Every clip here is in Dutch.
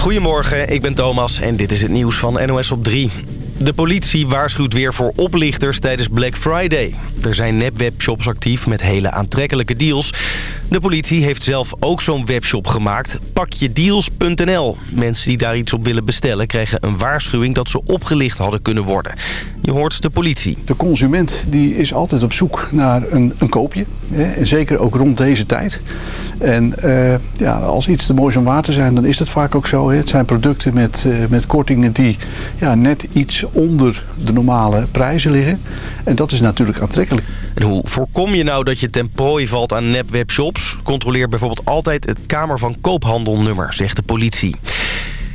Goedemorgen, ik ben Thomas en dit is het nieuws van NOS op 3. De politie waarschuwt weer voor oplichters tijdens Black Friday. Er zijn nepwebshops actief met hele aantrekkelijke deals. De politie heeft zelf ook zo'n webshop gemaakt, pakjedeals.nl. Mensen die daar iets op willen bestellen krijgen een waarschuwing dat ze opgelicht hadden kunnen worden. Je hoort de politie. De consument die is altijd op zoek naar een, een koopje. Hè, zeker ook rond deze tijd. En uh, ja, als iets te mooi om waar te zijn, dan is dat vaak ook zo. Hè. Het zijn producten met, uh, met kortingen die ja, net iets onder de normale prijzen liggen. En dat is natuurlijk aantrekkelijk. En hoe voorkom je nou dat je ten prooi valt aan nepwebshops? Controleer bijvoorbeeld altijd het Kamer van Koophandelnummer, zegt de politie.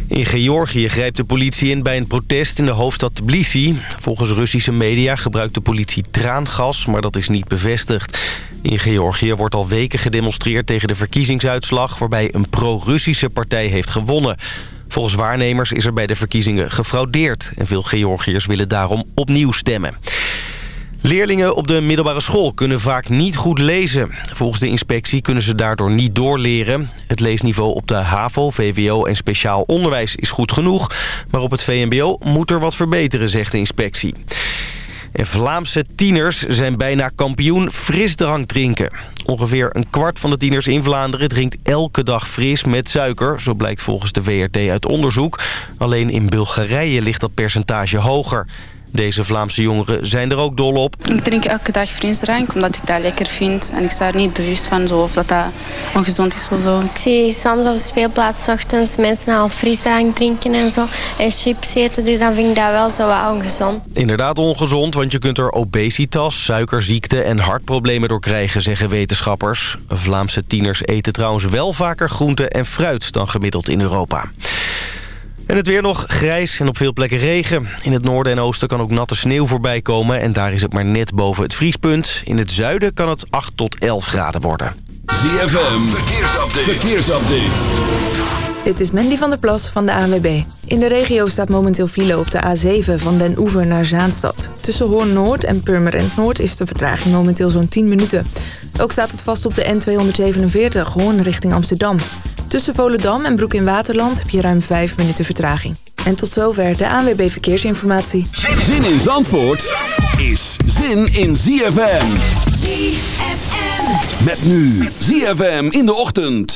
In Georgië grijpt de politie in bij een protest in de hoofdstad Tbilisi. Volgens Russische media gebruikt de politie traangas, maar dat is niet bevestigd. In Georgië wordt al weken gedemonstreerd tegen de verkiezingsuitslag... waarbij een pro-Russische partij heeft gewonnen. Volgens waarnemers is er bij de verkiezingen gefraudeerd... en veel Georgiërs willen daarom opnieuw stemmen. Leerlingen op de middelbare school kunnen vaak niet goed lezen. Volgens de inspectie kunnen ze daardoor niet doorleren. Het leesniveau op de HAVO, VWO en speciaal onderwijs is goed genoeg. Maar op het VMBO moet er wat verbeteren, zegt de inspectie. En Vlaamse tieners zijn bijna kampioen frisdrank drinken. Ongeveer een kwart van de tieners in Vlaanderen drinkt elke dag fris met suiker. Zo blijkt volgens de VRT uit onderzoek. Alleen in Bulgarije ligt dat percentage hoger. Deze Vlaamse jongeren zijn er ook dol op. Ik drink elke dag frisdrank omdat ik dat lekker vind. En ik sta er niet bewust van zo, of dat dat ongezond is of zo. Ik zie soms op de speelplaats ochtends mensen al frisdrank drinken en zo. En chips eten, dus dan vind ik dat wel zo wat ongezond. Inderdaad ongezond, want je kunt er obesitas, suikerziekte en hartproblemen door krijgen, zeggen wetenschappers. Vlaamse tieners eten trouwens wel vaker groente en fruit dan gemiddeld in Europa. En het weer nog grijs en op veel plekken regen. In het noorden en oosten kan ook natte sneeuw voorbij komen... en daar is het maar net boven het vriespunt. In het zuiden kan het 8 tot 11 graden worden. ZFM, verkeersupdate. verkeersupdate. Dit is Mandy van der Plas van de ANWB. In de regio staat momenteel file op de A7 van Den Oever naar Zaanstad. Tussen Hoorn Noord en Purmerend Noord is de vertraging momenteel zo'n 10 minuten. Ook staat het vast op de N247 Hoorn richting Amsterdam. Tussen Volendam en Broek in Waterland heb je ruim 5 minuten vertraging. En tot zover de ANWB Verkeersinformatie. Zin in Zandvoort is zin in ZFM. ZFM. Met nu ZFM in de ochtend.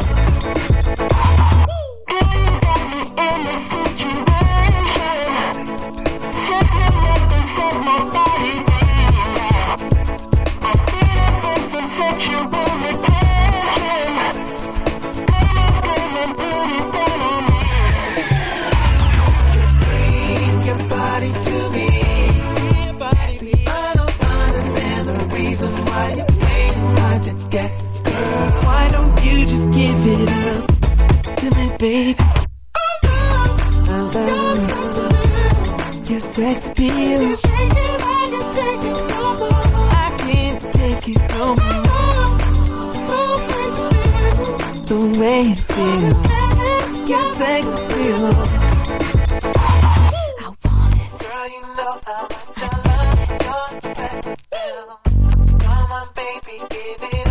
baby. I love your sex appeal. I can't take it no more. The way you feel, your. I want it. Girl, you know I want your love, your sex appeal. Come on, baby, give it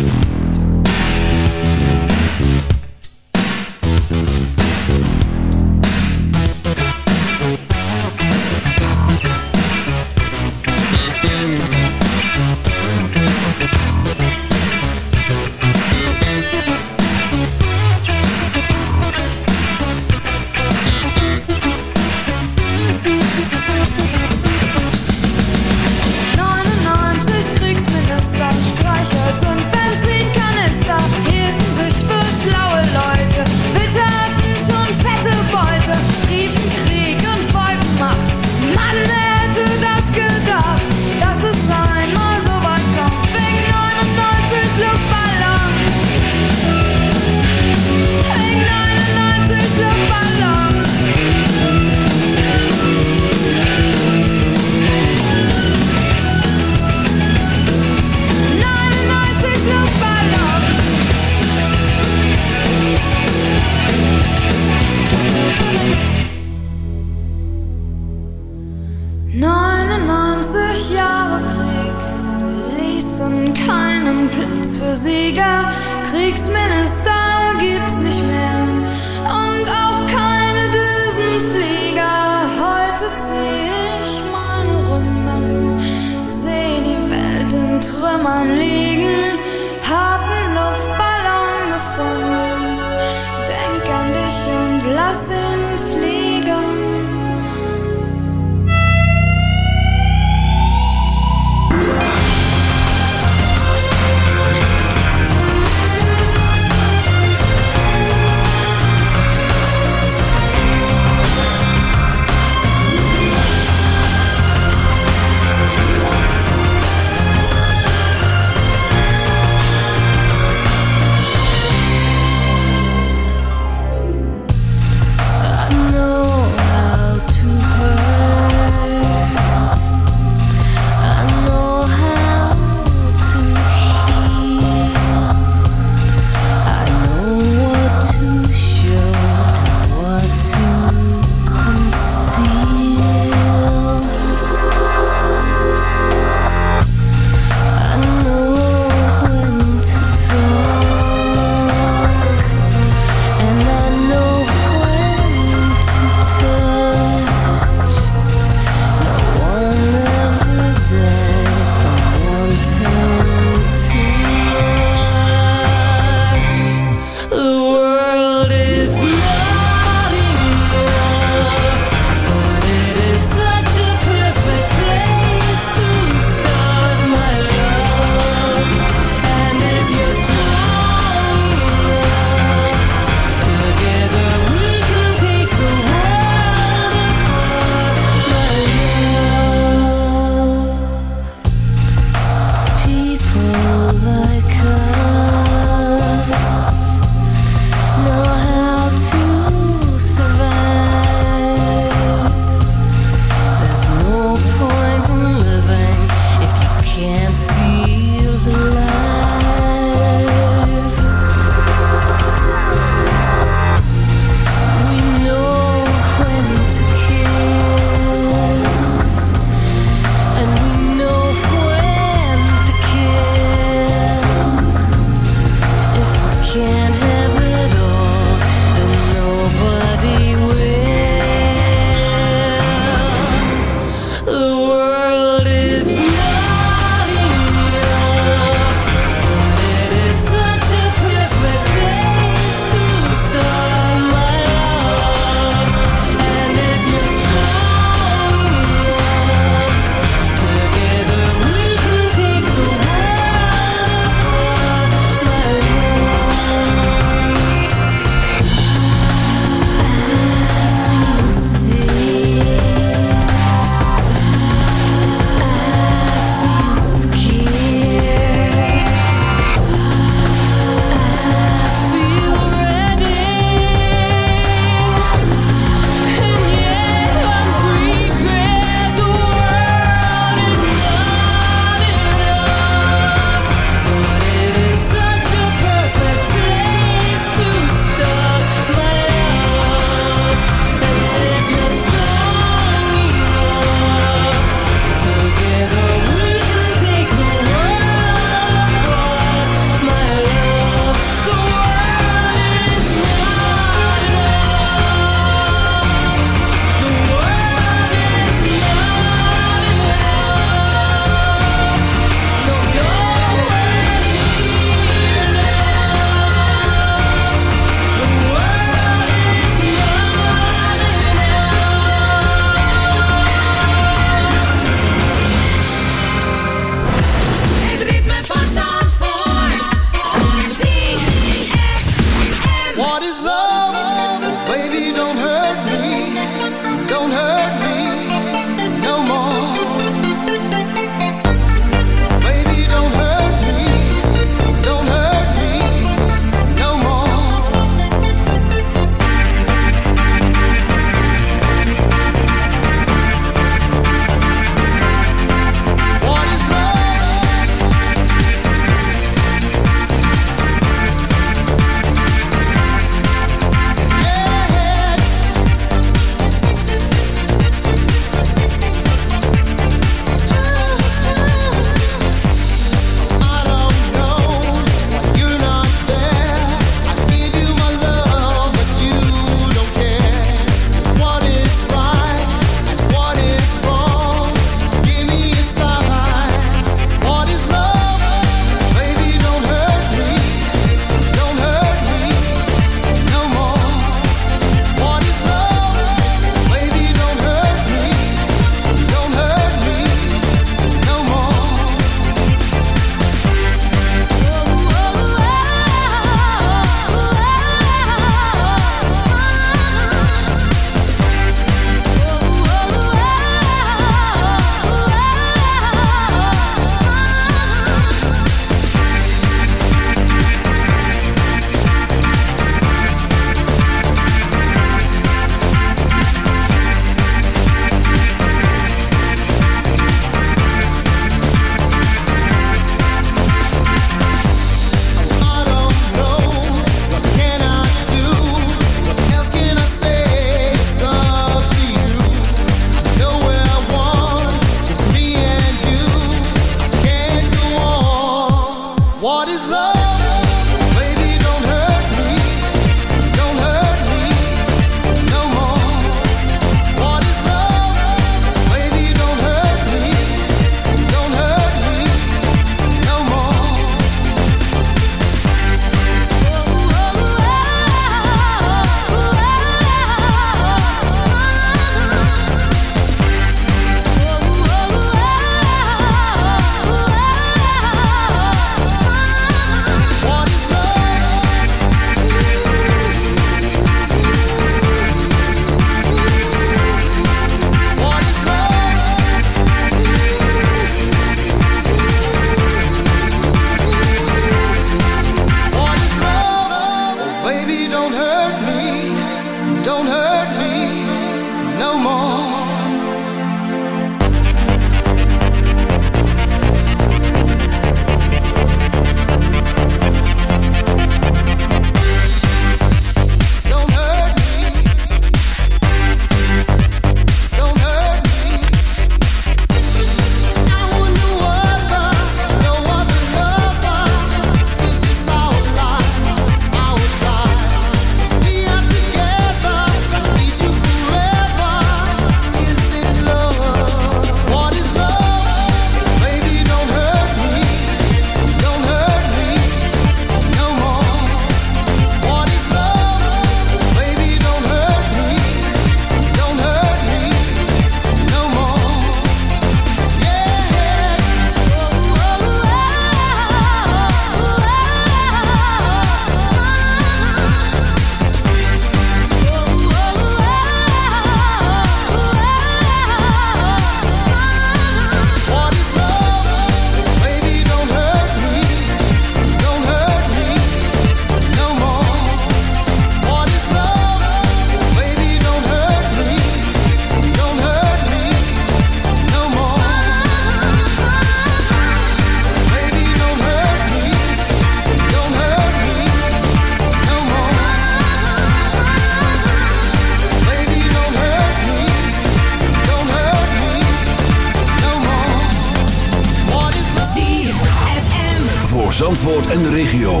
En de regio.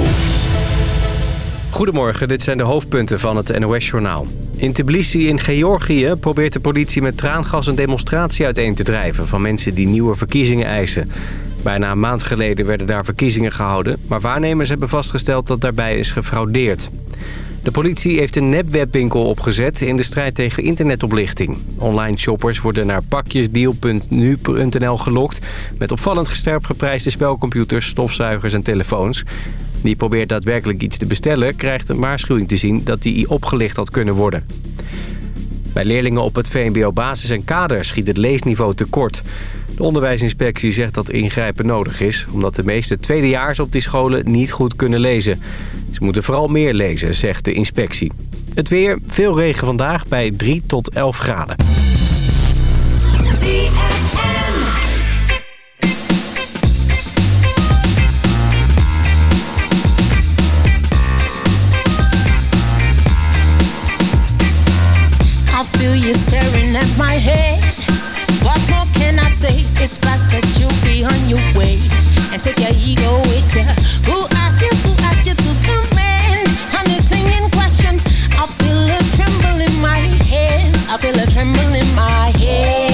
Goedemorgen, dit zijn de hoofdpunten van het NOS-journaal. In Tbilisi in Georgië probeert de politie met traangas een demonstratie uiteen te drijven... van mensen die nieuwe verkiezingen eisen. Bijna een maand geleden werden daar verkiezingen gehouden... maar waarnemers hebben vastgesteld dat daarbij is gefraudeerd. De politie heeft een nepwebwinkel opgezet in de strijd tegen internetoplichting. Online shoppers worden naar pakjesdeal.nu.nl gelokt... met opvallend gesterp geprijsde spelcomputers, stofzuigers en telefoons. Die probeert daadwerkelijk iets te bestellen... krijgt een waarschuwing te zien dat die opgelicht had kunnen worden. Bij leerlingen op het VMBO Basis en Kader schiet het leesniveau tekort. De onderwijsinspectie zegt dat ingrijpen nodig is... omdat de meeste tweedejaars op die scholen niet goed kunnen lezen. Ze moeten vooral meer lezen, zegt de inspectie. Het weer, veel regen vandaag bij 3 tot 11 graden. It's best that you be on your way and take your ego with ya. Who asked you? Who asked you to come in on this thing in question? I feel a tremble in my hands. I feel a tremble in my hands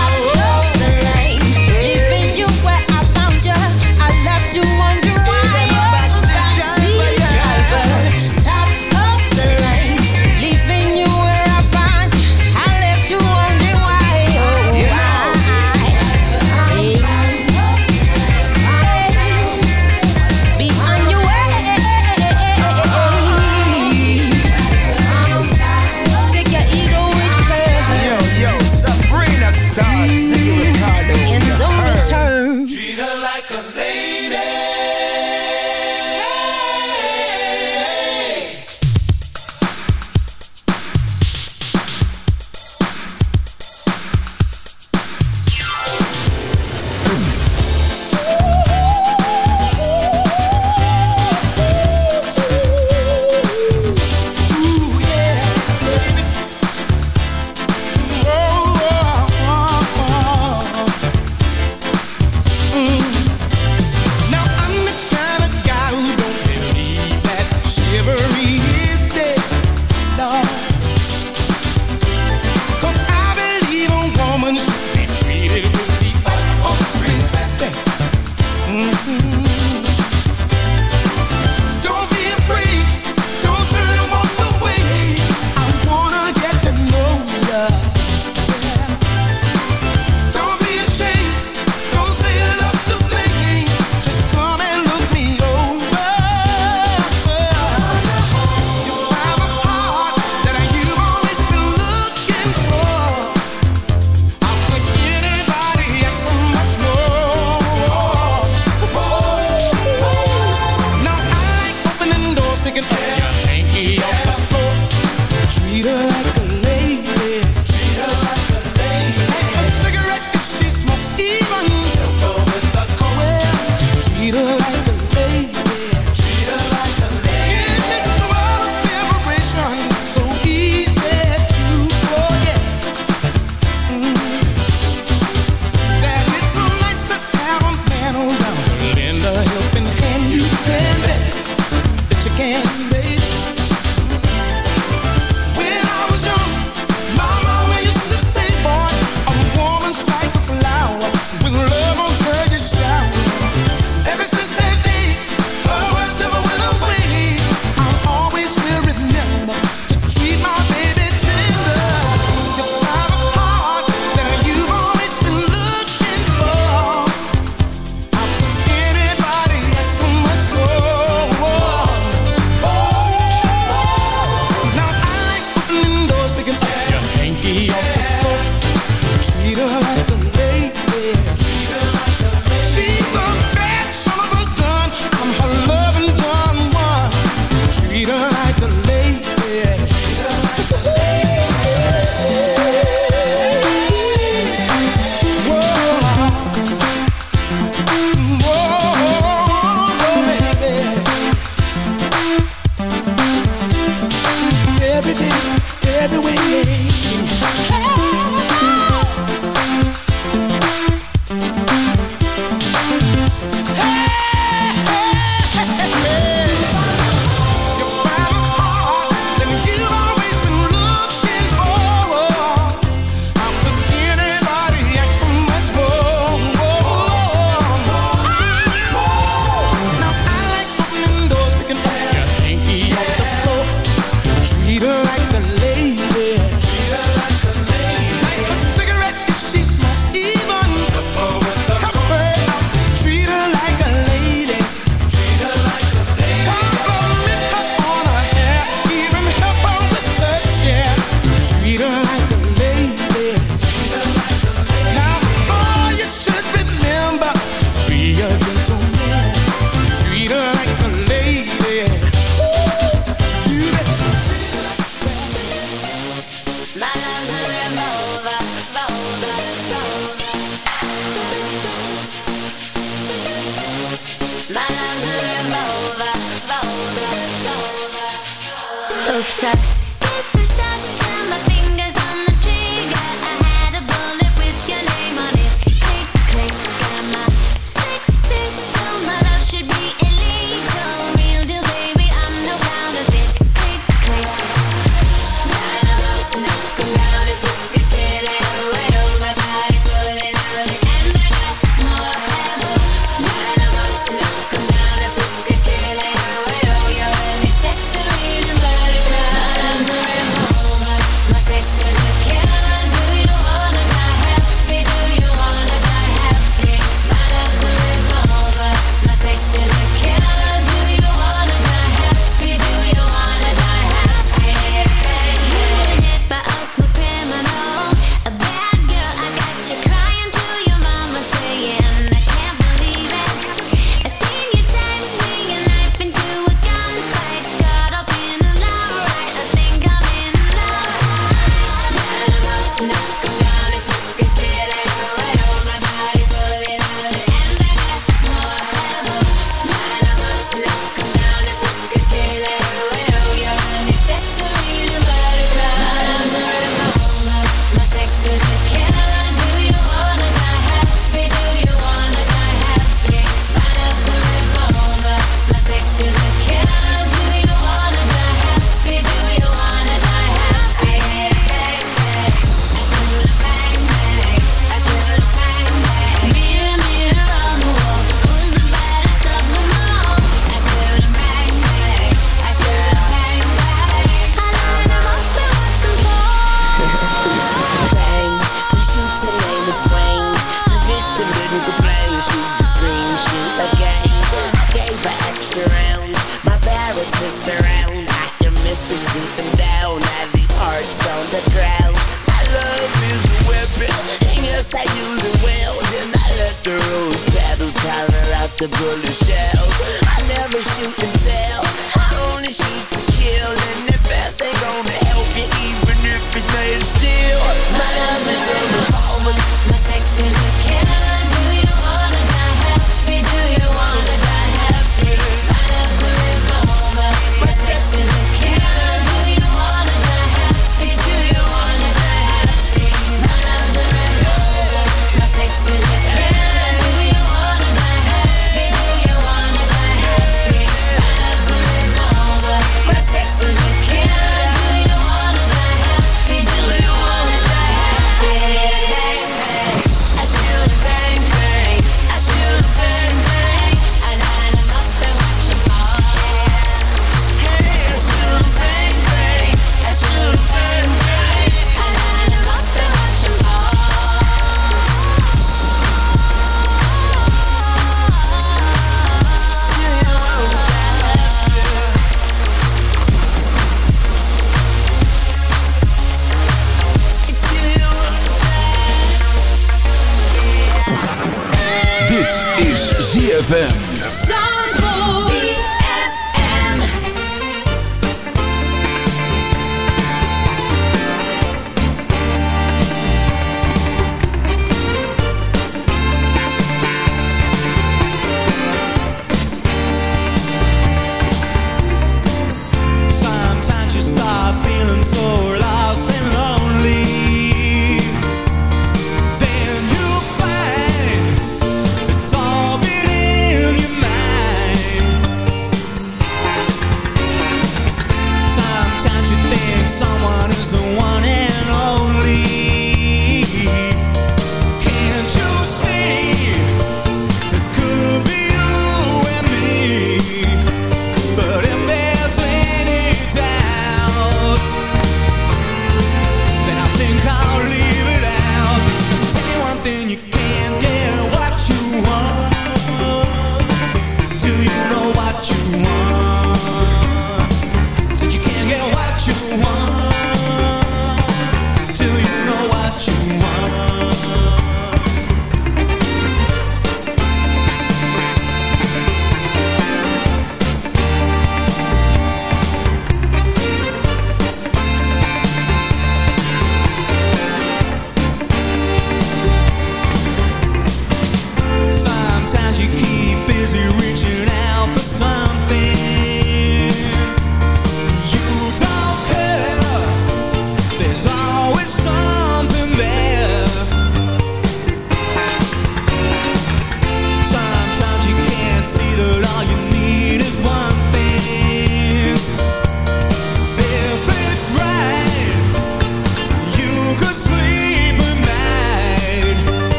something you can't